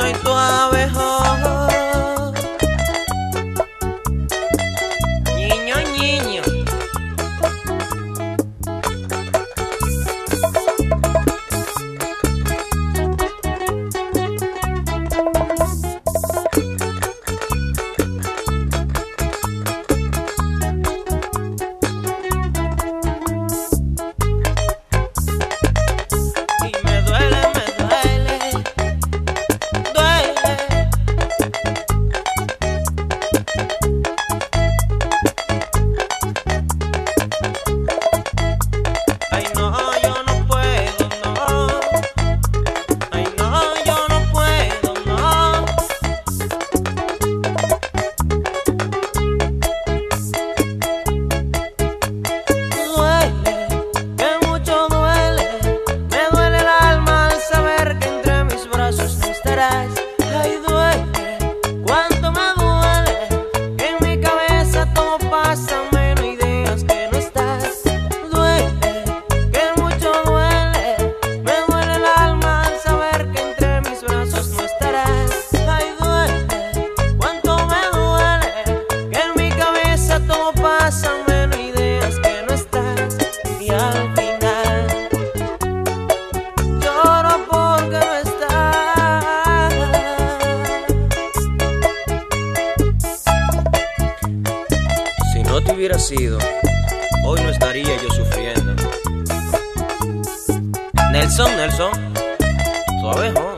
soy tu abejón. hubiera sido, hoy no estaría yo sufriendo. Nelson, Nelson, suave, ¿no?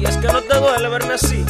Y es que no te duele verme así.